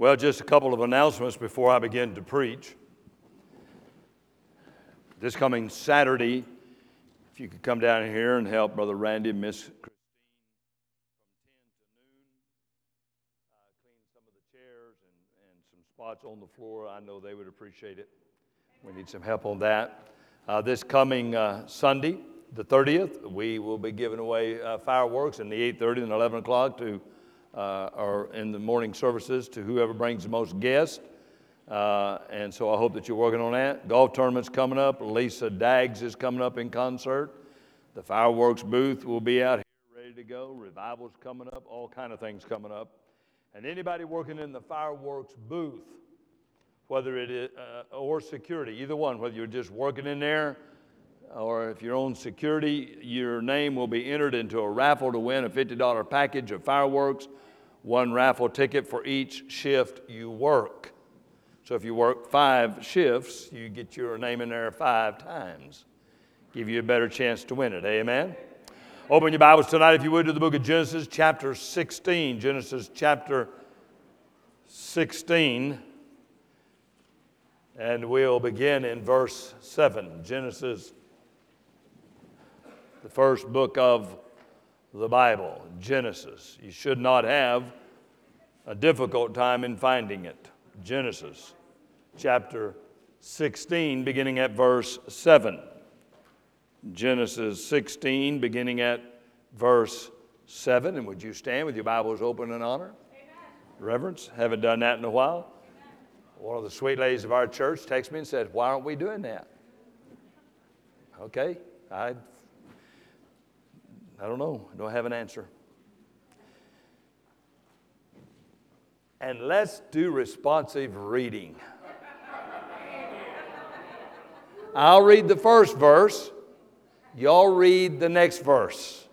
Well, just a couple of announcements before I begin to preach. This coming Saturday, if you could come down here and help Brother Randy and Miss Christine from 10 to noon, uh, clean some of the chairs and, and some spots on the floor, I know they would appreciate it. We need some help on that. Uh, this coming uh, Sunday, the 30th, we will be giving away uh, fireworks in the 8:30 and 11 o'clock to, uh, or in the morning services to whoever brings the most guests. Uh, and so I hope that you're working on that. Golf tournament's coming up. Lisa Daggs is coming up in concert. The fireworks booth will be out here ready to go. Revival's coming up. All kind of things coming up. And anybody working in the fireworks booth, whether it is uh, or security, either one, whether you're just working in there or if you're on security, your name will be entered into a raffle to win a $50 package of fireworks, one raffle ticket for each shift you work. So if you work five shifts, you get your name in there five times. Give you a better chance to win it. Amen? Open your Bibles tonight, if you would, to the book of Genesis, chapter 16. Genesis chapter 16. And we'll begin in verse 7. Genesis, the first book of the Bible, Genesis. You should not have a difficult time in finding it. Genesis chapter 16, beginning at verse 7. Genesis 16, beginning at verse 7. And would you stand with your Bibles open in honor? Amen. Reverence. Haven't done that in a while. One of the sweet ladies of our church texted me and said, Why aren't we doing that? Okay, I, I don't know. I don't have an answer. And let's do responsive reading. I'll read the first verse, y'all read the next verse.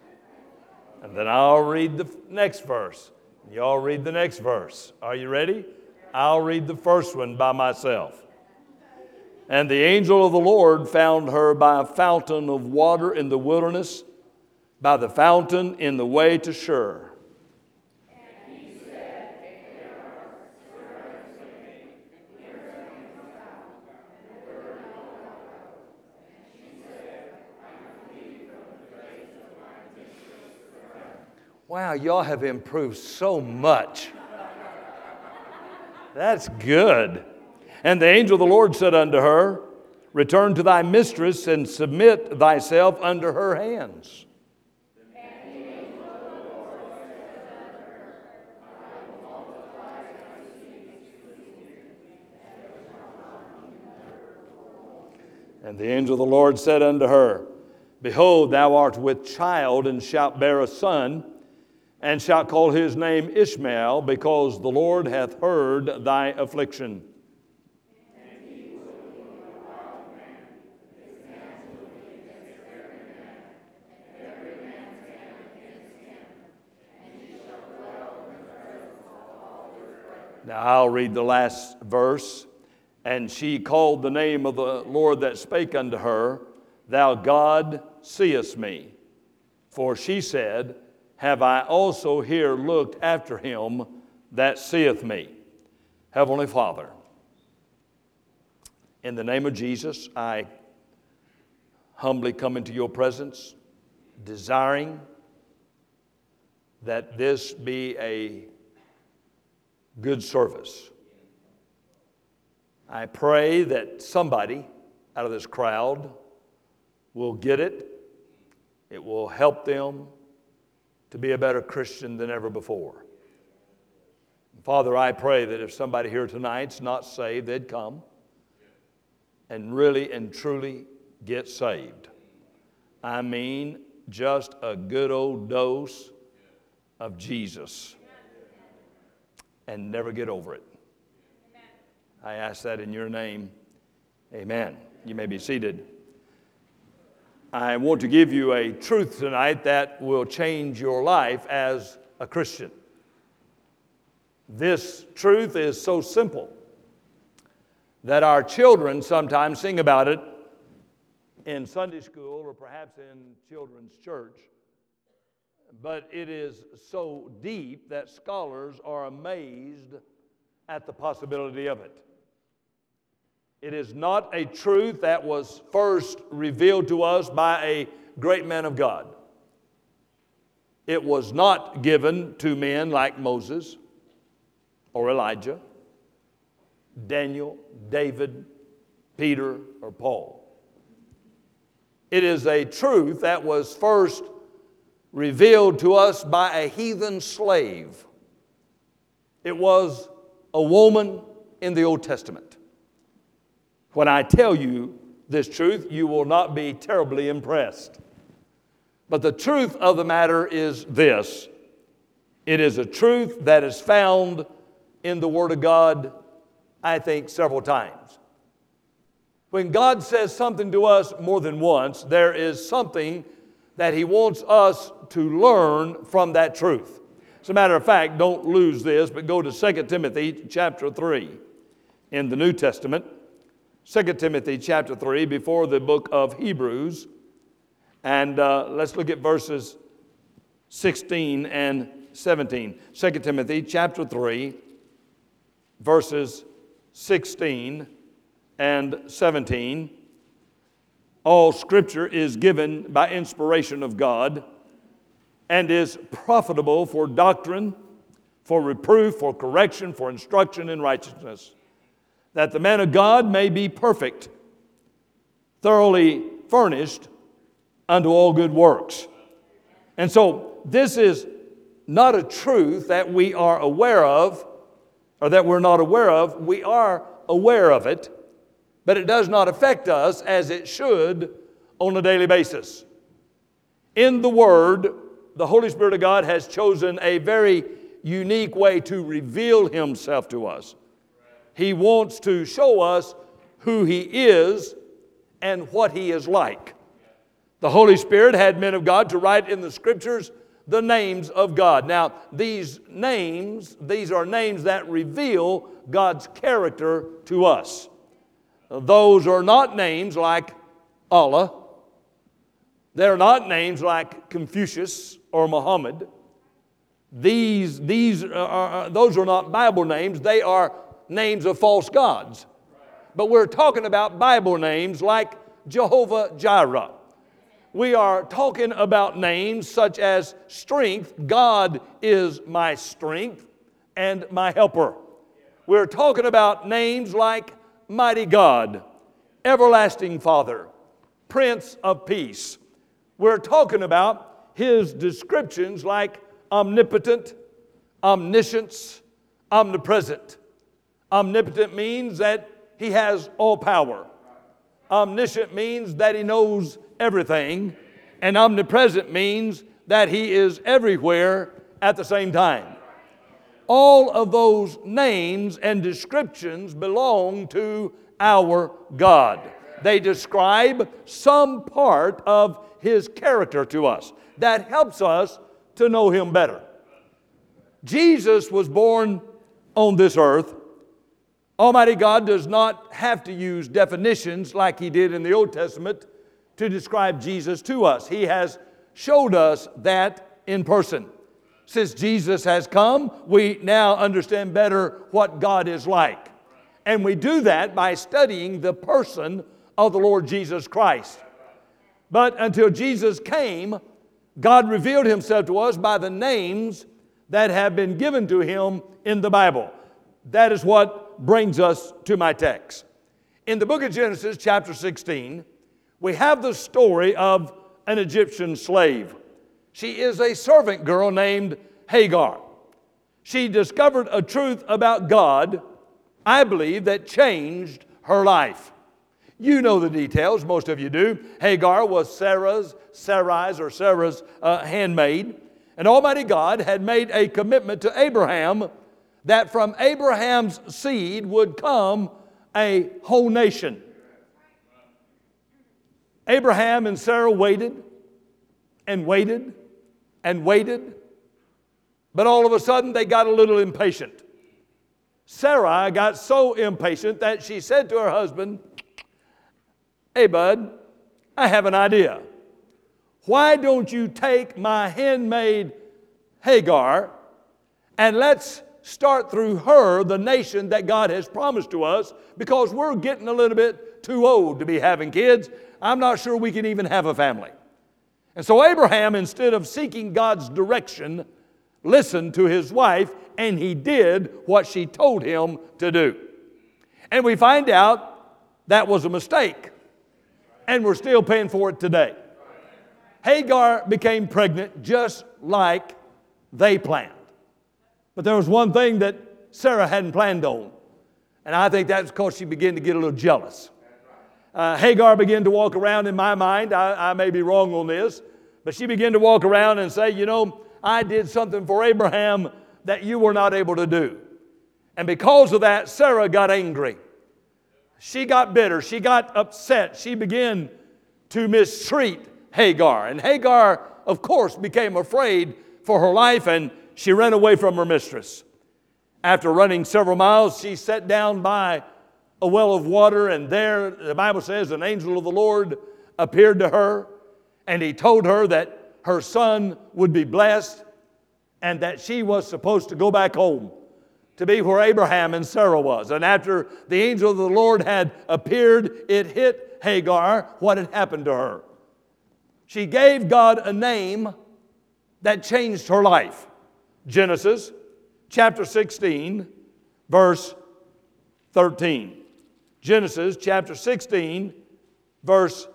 And then I'll read the next verse. Y'all read the next verse. Are you ready? I'll read the first one by myself. And the angel of the Lord found her by a fountain of water in the wilderness, by the fountain in the way to Shur. Wow, y'all have improved so much. That's good. And the angel of the Lord said unto her, Return to thy mistress and submit thyself under her hands. And the angel of the Lord said unto her, Behold, thou art with child and shalt bear a son and shalt call his name Ishmael, because the Lord hath heard thy affliction. Now I'll read the last verse. And she called the name of the Lord that spake unto her, Thou God seest me. For she said, have I also here looked after him that seeth me. Heavenly Father, in the name of Jesus, I humbly come into your presence, desiring that this be a good service. I pray that somebody out of this crowd will get it, it will help them to be a better Christian than ever before. Father, I pray that if somebody here tonight's not saved, they'd come and really and truly get saved. I mean, just a good old dose of Jesus and never get over it. I ask that in your name. Amen. You may be seated. I want to give you a truth tonight that will change your life as a Christian. This truth is so simple that our children sometimes sing about it in Sunday school or perhaps in children's church. But it is so deep that scholars are amazed at the possibility of it. It is not a truth that was first revealed to us by a great man of God. It was not given to men like Moses or Elijah, Daniel, David, Peter, or Paul. It is a truth that was first revealed to us by a heathen slave. It was a woman in the Old Testament. When I tell you this truth, you will not be terribly impressed. But the truth of the matter is this it is a truth that is found in the Word of God, I think, several times. When God says something to us more than once, there is something that He wants us to learn from that truth. As a matter of fact, don't lose this, but go to 2 Timothy chapter 3 in the New Testament. 2 Timothy chapter 3, before the book of Hebrews. And uh, let's look at verses 16 and 17. 2 Timothy chapter 3, verses 16 and 17. All scripture is given by inspiration of God and is profitable for doctrine, for reproof, for correction, for instruction in righteousness, that the man of God may be perfect, thoroughly furnished unto all good works. And so, this is not a truth that we are aware of or that we're not aware of. We are aware of it but it does not affect us as it should on a daily basis. In the Word, the Holy Spirit of God has chosen a very unique way to reveal Himself to us. He wants to show us who He is and what He is like. The Holy Spirit had men of God to write in the Scriptures the names of God. Now, these names, these are names that reveal God's character to us. Those are not names like Allah. They're not names like Confucius or Muhammad. These, these are, those are not Bible names, they are names of false gods. But we're talking about Bible names like Jehovah Jireh. We are talking about names such as strength. God is my strength and my helper. We're talking about names like mighty God, everlasting Father, Prince of Peace. We're talking about his descriptions like omnipotent, omniscience, omnipresent. Omnipotent means that he has all power. Omniscient means that he knows everything. And omnipresent means that he is everywhere at the same time all of those names and descriptions belong to our God. They describe some part of His character to us that helps us to know Him better. Jesus was born on this earth. Almighty God does not have to use definitions like He did in the Old Testament to describe Jesus to us. He has showed us that in person. Since Jesus has come, we now understand better what God is like. And we do that by studying the person of the Lord Jesus Christ. But until Jesus came, God revealed himself to us by the names that have been given to him in the Bible. That is what brings us to my text. In the book of Genesis, chapter 16, we have the story of an Egyptian slave. She is a servant girl named Hagar. She discovered a truth about God, I believe, that changed her life. You know the details, most of you do. Hagar was Sarah's, Sarai's, or Sarah's uh, handmaid. And Almighty God had made a commitment to Abraham that from Abraham's seed would come a whole nation. Abraham and Sarah waited and waited and waited. But all of a sudden, they got a little impatient. Sarah got so impatient that she said to her husband, Hey, bud, I have an idea. Why don't you take my handmaid Hagar and let's start through her the nation that God has promised to us because we're getting a little bit too old to be having kids. I'm not sure we can even have a family. And so Abraham, instead of seeking God's direction, listened to his wife and he did what she told him to do. And we find out that was a mistake. And we're still paying for it today. Hagar became pregnant just like they planned. But there was one thing that Sarah hadn't planned on. And I think that's because she began to get a little jealous. Uh, Hagar began to walk around in my mind. I, I may be wrong on this, but she began to walk around and say, You know, I did something for Abraham that you were not able to do. And because of that, Sarah got angry. She got bitter. She got upset. She began to mistreat Hagar. And Hagar, of course, became afraid for her life and she ran away from her mistress. After running several miles, she sat down by a well of water, and there, the Bible says, an angel of the Lord appeared to her, and he told her that her son would be blessed and that she was supposed to go back home to be where Abraham and Sarah was. And after the angel of the Lord had appeared, it hit Hagar what had happened to her. She gave God a name that changed her life. Genesis chapter 16, verse 13. Genesis chapter 16, verse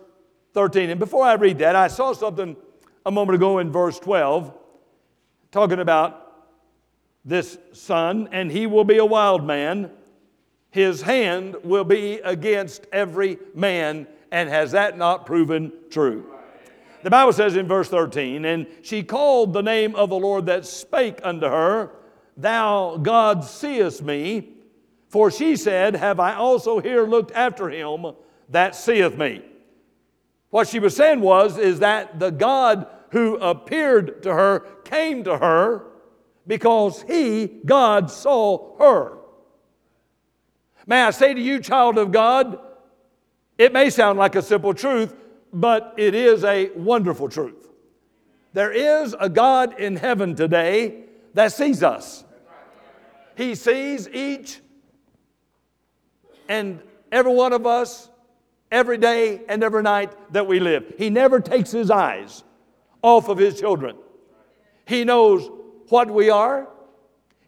13. And before I read that, I saw something a moment ago in verse 12 talking about this son, and he will be a wild man. His hand will be against every man. And has that not proven true? The Bible says in verse 13, and she called the name of the Lord that spake unto her, Thou God seest me. For she said, Have I also here looked after him that seeth me? What she was saying was, is that the God who appeared to her came to her because he, God, saw her. May I say to you, child of God, it may sound like a simple truth, but it is a wonderful truth. There is a God in heaven today that sees us. He sees each and every one of us every day and every night that we live. He never takes his eyes off of his children. He knows what we are,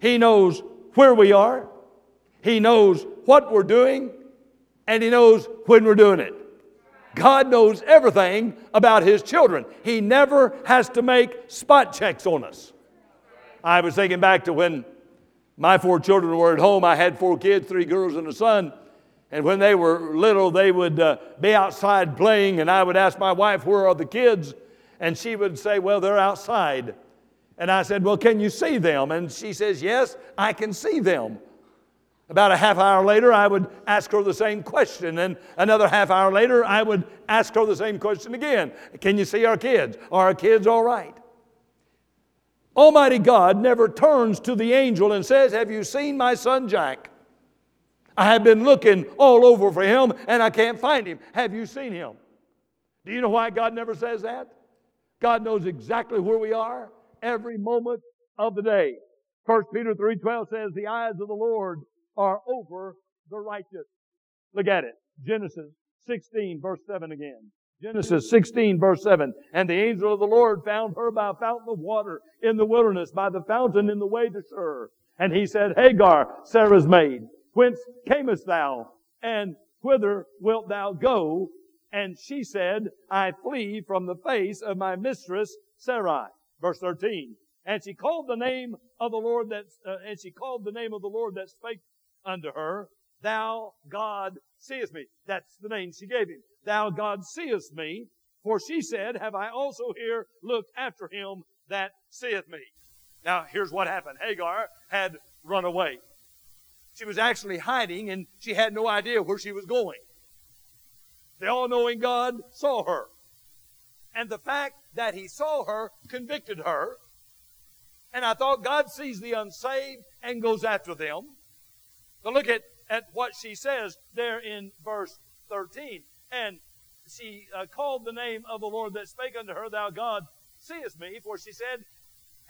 he knows where we are, he knows what we're doing, and he knows when we're doing it. God knows everything about his children. He never has to make spot checks on us. I was thinking back to when my four children were at home. I had four kids, three girls and a son. And when they were little, they would uh, be outside playing, and I would ask my wife, Where are the kids? And she would say, Well, they're outside. And I said, Well, can you see them? And she says, Yes, I can see them. About a half hour later, I would ask her the same question. And another half hour later, I would ask her the same question again Can you see our kids? Are our kids all right? Almighty God never turns to the angel and says, Have you seen my son Jack? I have been looking all over for him and I can't find him. Have you seen him? Do you know why God never says that? God knows exactly where we are every moment of the day. 1 Peter 3:12 says the eyes of the Lord are over the righteous. Look at it. Genesis 16 verse 7 again. Genesis 16 verse 7. And the angel of the Lord found her by a fountain of water in the wilderness, by the fountain in the way to Shur. And he said, Hagar, Sarah's maid, Whence camest thou? And whither wilt thou go? And she said, I flee from the face of my mistress Sarai. Verse 13. And she called the name of the Lord that, uh, and she called the name of the Lord that spake unto her, Thou God seest me. That's the name she gave him. Thou God seest me. For she said, Have I also here looked after him that seeth me? Now here's what happened. Hagar had run away. She was actually hiding and she had no idea where she was going. The all knowing God saw her. And the fact that He saw her convicted her. And I thought God sees the unsaved and goes after them. But look at, at what she says there in verse 13. And she uh, called the name of the Lord that spake unto her, Thou God seest me. For she said,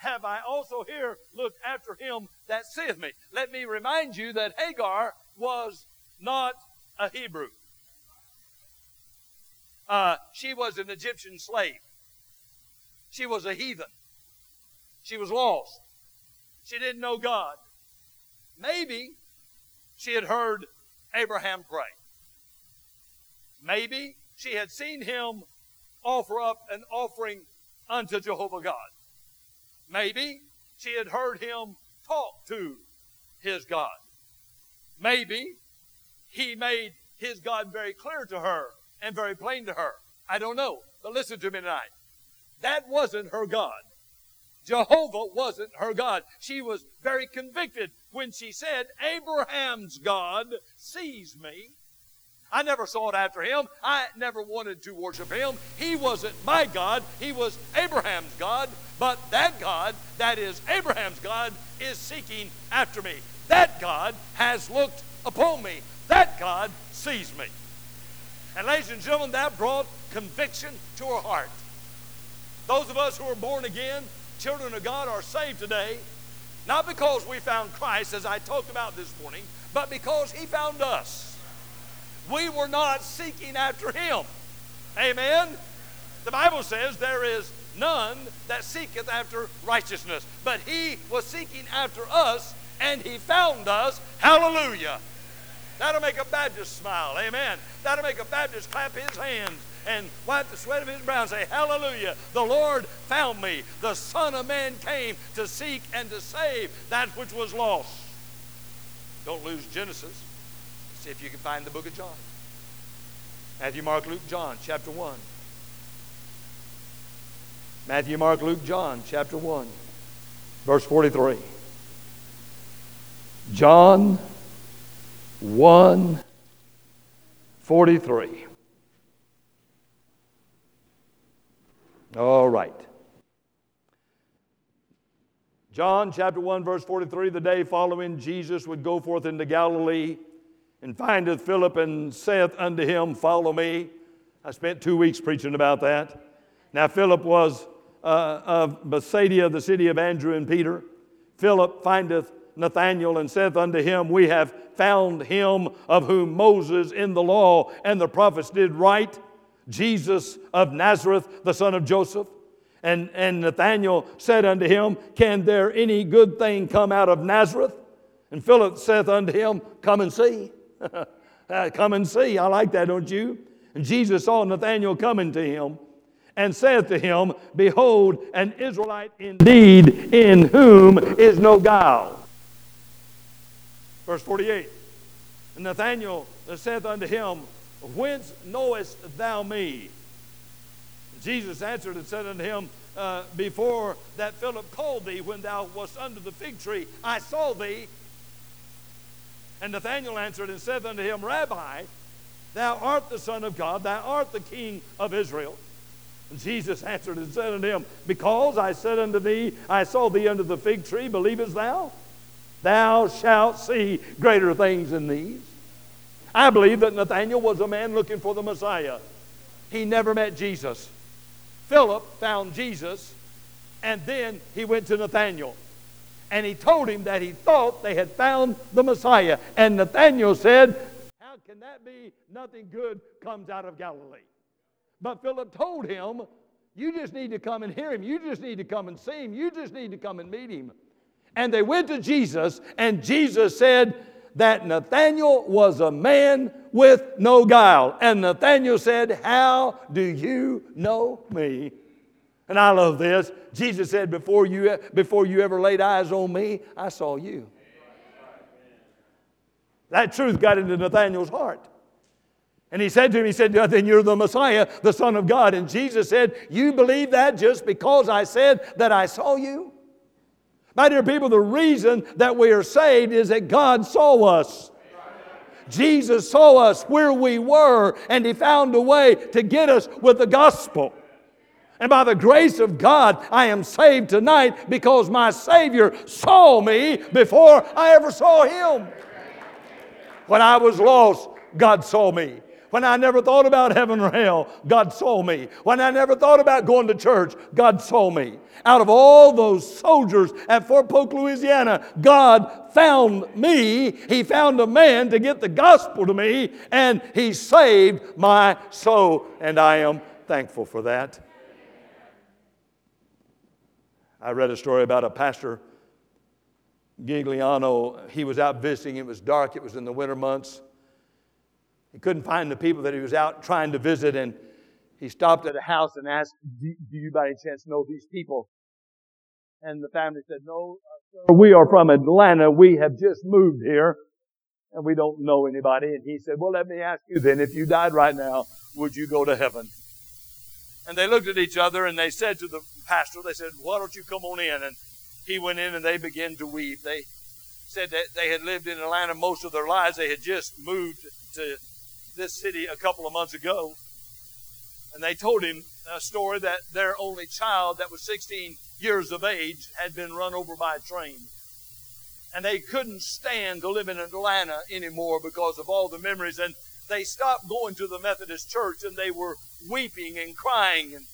have I also here looked after him that seeth me. Let me remind you that Hagar was not a Hebrew. Uh, she was an Egyptian slave. She was a heathen. She was lost. She didn't know God. Maybe she had heard Abraham pray. Maybe she had seen him offer up an offering unto Jehovah God. Maybe she had heard him talk to his God. Maybe he made his God very clear to her and very plain to her. I don't know. But listen to me tonight. That wasn't her God. Jehovah wasn't her God. She was very convicted when she said, Abraham's God sees me. I never sought after him. I never wanted to worship him. He wasn't my God. He was Abraham's God. But that God, that is Abraham's God, is seeking after me. That God has looked upon me. That God sees me. And ladies and gentlemen, that brought conviction to her heart. Those of us who are born again, children of God, are saved today, not because we found Christ, as I talked about this morning, but because He found us. We were not seeking after him. Amen? The Bible says there is none that seeketh after righteousness, but he was seeking after us and he found us. Hallelujah. That'll make a Baptist smile. Amen. That'll make a Baptist clap his hands and wipe the sweat of his brow and say, Hallelujah. The Lord found me. The Son of Man came to seek and to save that which was lost. Don't lose Genesis. See if you can find the book of John. Matthew, Mark, Luke, John, chapter 1. Matthew, Mark, Luke, John, chapter 1, verse 43. John 1 43. All right. John chapter 1, verse 43 the day following, Jesus would go forth into Galilee and findeth Philip and saith unto him, Follow me. I spent two weeks preaching about that. Now, Philip was uh, of Bethsaida, the city of Andrew and Peter. Philip findeth Nathanael and saith unto him, We have found him of whom Moses in the law and the prophets did write, Jesus of Nazareth, the son of Joseph. And, and Nathanael said unto him, Can there any good thing come out of Nazareth? And Philip saith unto him, Come and see. Uh, come and see. I like that, don't you? And Jesus saw Nathanael coming to him and saith to him, Behold, an Israelite indeed, in whom is no guile. Verse 48. And Nathanael saith unto him, Whence knowest thou me? Jesus answered and said unto him, uh, Before that Philip called thee, when thou wast under the fig tree, I saw thee and Nathanael answered and said unto him, Rabbi, thou art the Son of God, thou art the King of Israel. And Jesus answered and said unto him, Because I said unto thee, I saw thee under the fig tree, believest thou? Thou shalt see greater things than these. I believe that Nathanael was a man looking for the Messiah. He never met Jesus. Philip found Jesus, and then he went to Nathanael and he told him that he thought they had found the Messiah. And Nathanael said, How can that be? Nothing good comes out of Galilee. But Philip told him, You just need to come and hear him. You just need to come and see him. You just need to come and meet him. And they went to Jesus, and Jesus said that Nathanael was a man with no guile. And Nathanael said, How do you know me? And I love this. Jesus said, before you, before you ever laid eyes on me, I saw you. That truth got into Nathanael's heart. And he said to him, He said, Then you're the Messiah, the Son of God. And Jesus said, You believe that just because I said that I saw you? My dear people, the reason that we are saved is that God saw us. Jesus saw us where we were, and He found a way to get us with the gospel. And by the grace of God, I am saved tonight because my Savior saw me before I ever saw Him. When I was lost, God saw me. When I never thought about heaven or hell, God saw me. When I never thought about going to church, God saw me. Out of all those soldiers at Fort Polk, Louisiana, God found me. He found a man to get the gospel to me, and He saved my soul, and I am thankful for that. I read a story about a pastor, Gigliano. He was out visiting. It was dark, it was in the winter months. He couldn't find the people that he was out trying to visit, and he stopped at a house and asked, Do, do you by any chance know these people? And the family said, No, uh, we are from Atlanta. We have just moved here, and we don't know anybody. And he said, Well, let me ask you then, if you died right now, would you go to heaven? And they looked at each other and they said to the pastor, They said, Why don't you come on in? And he went in and they began to weep. They said that they had lived in Atlanta most of their lives. They had just moved to this city a couple of months ago. And they told him a story that their only child, that was 16 years of age, had been run over by a train. And they couldn't stand to live in Atlanta anymore because of all the memories. And they stopped going to the Methodist church and they were weeping and crying. And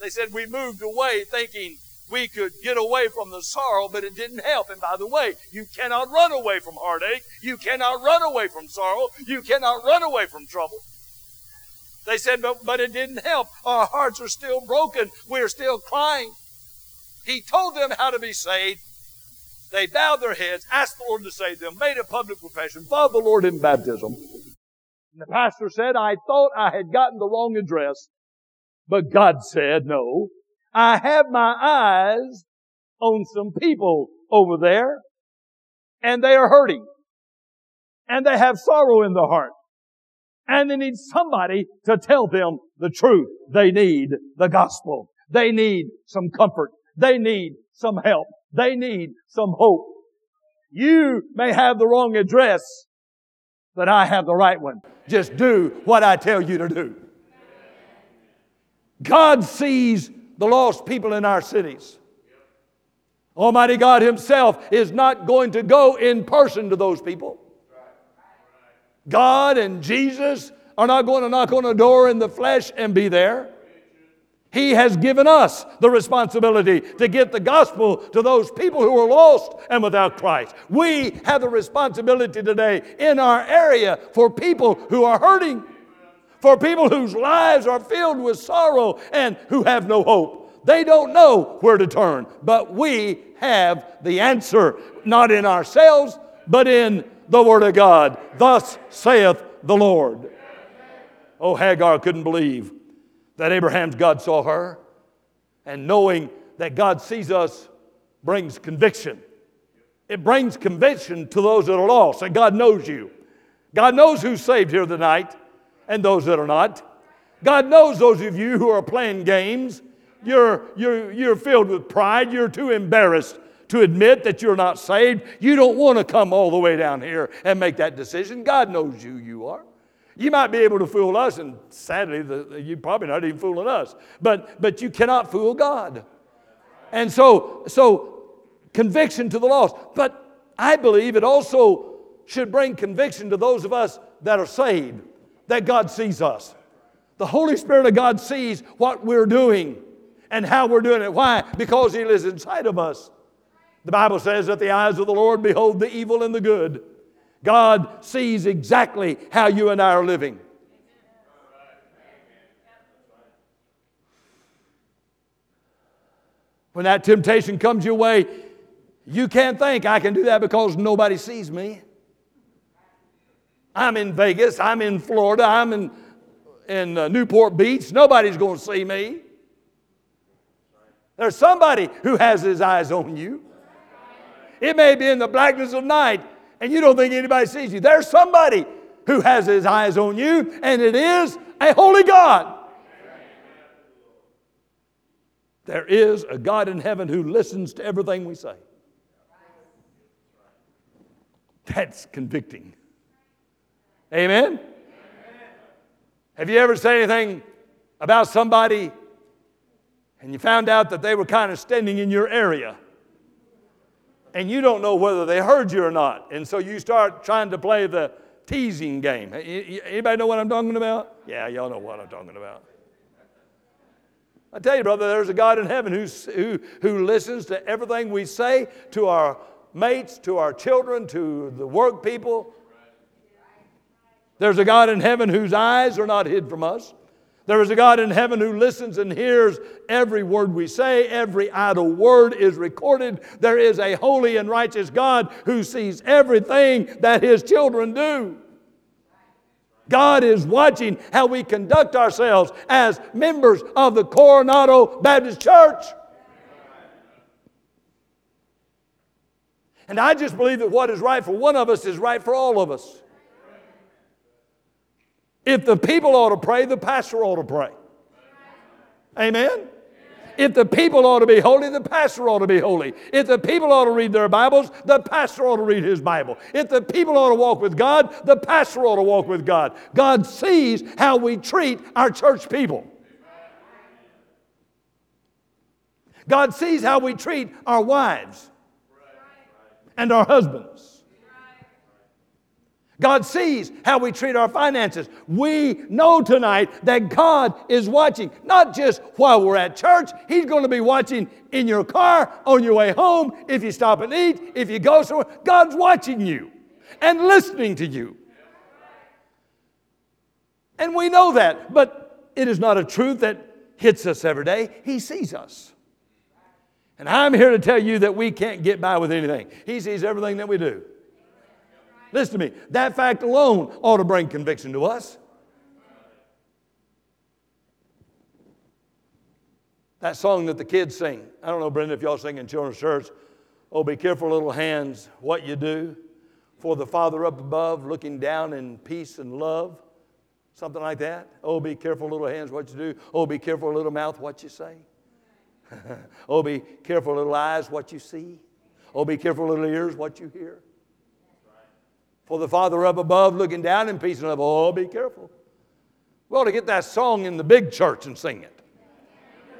they said, We moved away thinking we could get away from the sorrow, but it didn't help. And by the way, you cannot run away from heartache. You cannot run away from sorrow. You cannot run away from trouble. They said, but, but it didn't help. Our hearts are still broken. We're still crying. He told them how to be saved. They bowed their heads, asked the Lord to save them, made a public profession, followed the Lord in baptism. And the pastor said, I thought I had gotten the wrong address, but God said, no, I have my eyes on some people over there and they are hurting and they have sorrow in their heart and they need somebody to tell them the truth. They need the gospel. They need some comfort. They need some help. They need some hope. You may have the wrong address, but I have the right one. Just do what I tell you to do. God sees the lost people in our cities. Almighty God Himself is not going to go in person to those people. God and Jesus are not going to knock on a door in the flesh and be there. He has given us the responsibility to get the gospel to those people who are lost and without Christ. We have the responsibility today in our area for people who are hurting for people whose lives are filled with sorrow and who have no hope. They don't know where to turn, but we have the answer, not in ourselves, but in the Word of God. Thus saith the Lord. Oh, Hagar couldn't believe that Abraham's God saw her, and knowing that God sees us brings conviction. It brings conviction to those that are lost, and God knows you. God knows who's saved here tonight and those that are not. God knows those of you who are playing games. You're, you're, you're filled with pride. You're too embarrassed to admit that you're not saved. You don't want to come all the way down here and make that decision. God knows who you are. You might be able to fool us, and sadly, the, you're probably not even fooling us. But, but you cannot fool God. And so, so conviction to the lost. But I believe it also should bring conviction to those of us that are saved that God sees us. The Holy Spirit of God sees what we're doing and how we're doing it. Why? Because He lives inside of us. The Bible says that the eyes of the Lord behold the evil and the good. God sees exactly how you and I are living. When that temptation comes your way, you can't think, I can do that because nobody sees me. I'm in Vegas, I'm in Florida, I'm in, in uh, Newport Beach. Nobody's going to see me. There's somebody who has his eyes on you. It may be in the blackness of night and you don't think anybody sees you. There's somebody who has his eyes on you, and it is a holy God. There is a God in heaven who listens to everything we say. That's convicting. Amen? Amen? Have you ever said anything about somebody and you found out that they were kind of standing in your area and you don't know whether they heard you or not? And so you start trying to play the teasing game. Anybody know what I'm talking about? Yeah, y'all know what I'm talking about. I tell you, brother, there's a God in heaven who's, who, who listens to everything we say, to our mates, to our children, to the work people. There's a God in heaven whose eyes are not hid from us. There is a God in heaven who listens and hears every word we say. Every idle word is recorded. There is a holy and righteous God who sees everything that his children do. God is watching how we conduct ourselves as members of the Coronado Baptist Church. And I just believe that what is right for one of us is right for all of us. If the people ought to pray, the pastor ought to pray. Amen? If the people ought to be holy, the pastor ought to be holy. If the people ought to read their Bibles, the pastor ought to read his Bible. If the people ought to walk with God, the pastor ought to walk with God. God sees how we treat our church people. God sees how we treat our wives and our husbands. God sees how we treat our finances. We know tonight that God is watching, not just while we're at church, He's going to be watching in your car, on your way home, if you stop and eat, if you go somewhere. God's watching you and listening to you. And we know that, but it is not a truth that hits us every day. He sees us. And I'm here to tell you that we can't get by with anything. He sees everything that we do. Listen to me. That fact alone ought to bring conviction to us. That song that the kids sing. I don't know, Brenda, if y'all sing in children's church. Oh, be careful, little hands, what you do. For the Father up above, looking down in peace and love. Something like that. Oh, be careful, little hands, what you do. Oh, be careful, little mouth, what you say. oh, be careful, little eyes, what you see. Oh, be careful, little ears, what you hear. For the Father up above looking down in peace and love. Oh, be careful. We ought to get that song in the big church and sing it.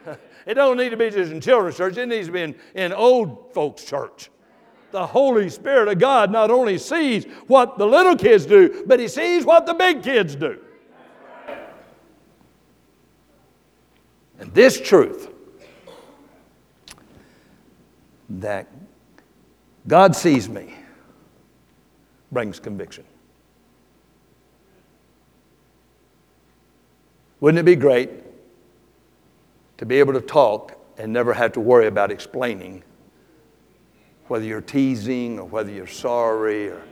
it don't need to be just in children's church, it needs to be in, in old folks' church. The Holy Spirit of God not only sees what the little kids do, but He sees what the big kids do. And this truth that God sees me brings conviction. Wouldn't it be great to be able to talk and never have to worry about explaining whether you're teasing or whether you're sorry or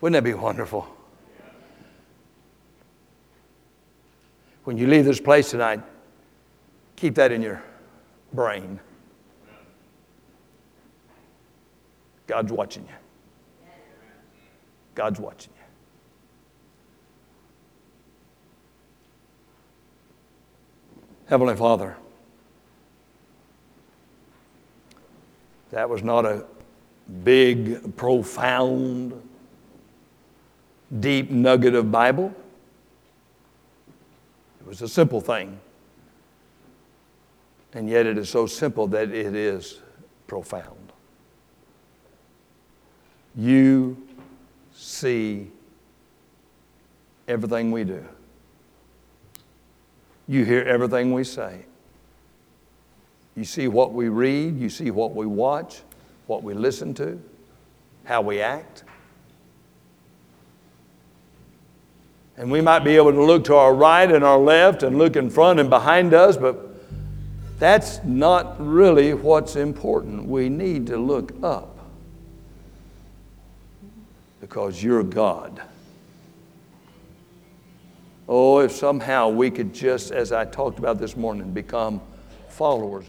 wouldn't that be wonderful? When you leave this place tonight, keep that in your brain. God's watching you. God's watching you. Heavenly Father, that was not a big, profound, deep nugget of Bible. It was a simple thing. And yet it is so simple that it is profound. You see everything we do. You hear everything we say. You see what we read, you see what we watch, what we listen to, how we act. And we might be able to look to our right and our left and look in front and behind us, but that's not really what's important. We need to look up because you're God. Oh, if somehow we could just, as I talked about this morning, become followers.